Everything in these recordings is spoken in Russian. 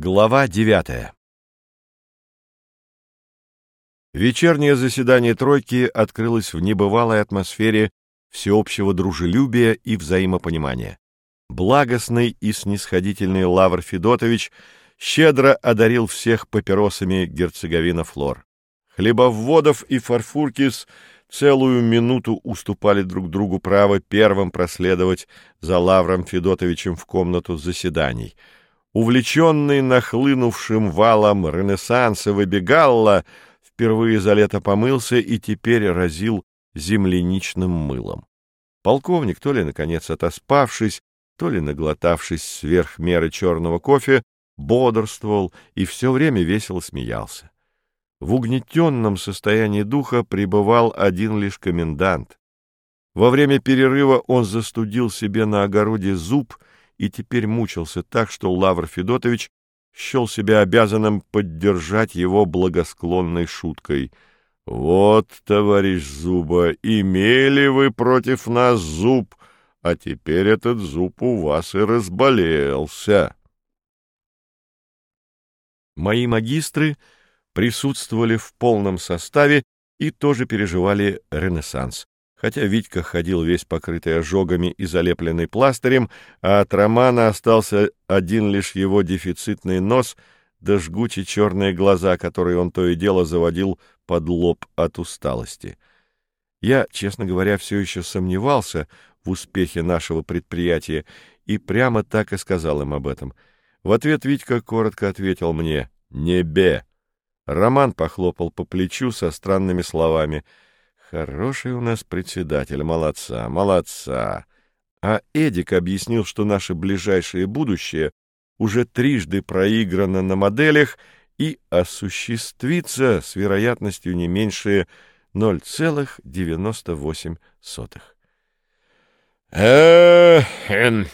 Глава девятая Вечернее заседание тройки открылось в небывалой атмосфере всеобщего дружелюбия и взаимопонимания. Благостный и снисходительный Лавр Федотович щедро одарил всех папиросами герцоговина Флор. Хлебоводов и Фарфуркис целую минуту уступали друг другу право первым проследовать за Лавром Федотовичем в комнату заседаний — увлеченный нахлынувшим валом Ренессанса выбегалла, впервые за лето помылся и теперь разил земляничным мылом. Полковник, то ли, наконец, отоспавшись, то ли наглотавшись сверх меры черного кофе, бодрствовал и все время весело смеялся. В угнетенном состоянии духа пребывал один лишь комендант. Во время перерыва он застудил себе на огороде зуб — и теперь мучился так, что Лавр Федотович счел себя обязанным поддержать его благосклонной шуткой. «Вот, товарищ Зуба, имели вы против нас зуб, а теперь этот зуб у вас и разболелся». Мои магистры присутствовали в полном составе и тоже переживали ренессанс. Хотя Витька ходил весь покрытый ожогами и залепленный пластырем, а от Романа остался один лишь его дефицитный нос да жгучие черные глаза, которые он то и дело заводил под лоб от усталости. Я, честно говоря, все еще сомневался в успехе нашего предприятия и прямо так и сказал им об этом. В ответ Витька коротко ответил мне «Небе». Роман похлопал по плечу со странными словами — Хороший у нас председатель, молодца, молодца. А Эдик объяснил, что наше ближайшее будущее уже трижды проиграно на моделях и осуществится с вероятностью не меньше 0,98. «Э-хм-хм»,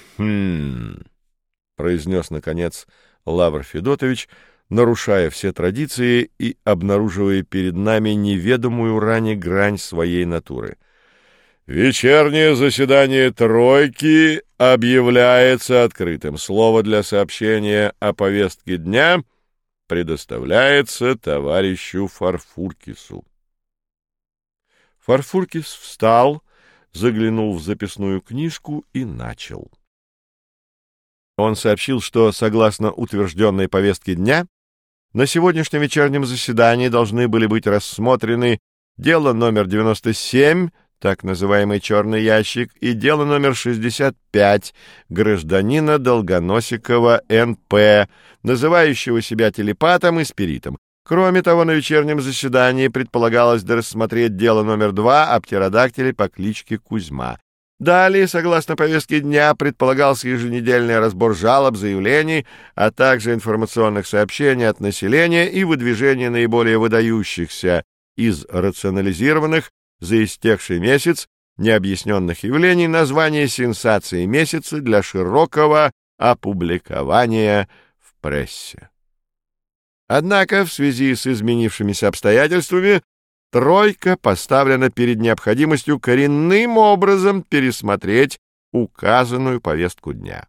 произнес, наконец, Лавр Федотович — нарушая все традиции и обнаруживая перед нами неведомую ранее грань своей натуры. Вечернее заседание тройки объявляется открытым. Слово для сообщения о повестке дня предоставляется товарищу Фарфуркису. Фарфуркис встал, заглянул в записную книжку и начал. Он сообщил, что, согласно утвержденной повестке дня, на сегодняшнем вечернем заседании должны были быть рассмотрены дело номер 97, так называемый «черный ящик», и дело номер 65 гражданина Долгоносикова Н.П., называющего себя телепатом и спиритом. Кроме того, на вечернем заседании предполагалось рассмотреть дело номер два о птеродактиле по кличке Кузьма. Далее, согласно повестке дня, предполагался еженедельный разбор жалоб, заявлений, а также информационных сообщений от населения и выдвижение наиболее выдающихся из рационализированных за истекший месяц необъясненных явлений название сенсации месяца для широкого опубликования в прессе. Однако в связи с изменившимися обстоятельствами Тройка поставлена перед необходимостью коренным образом пересмотреть указанную повестку дня.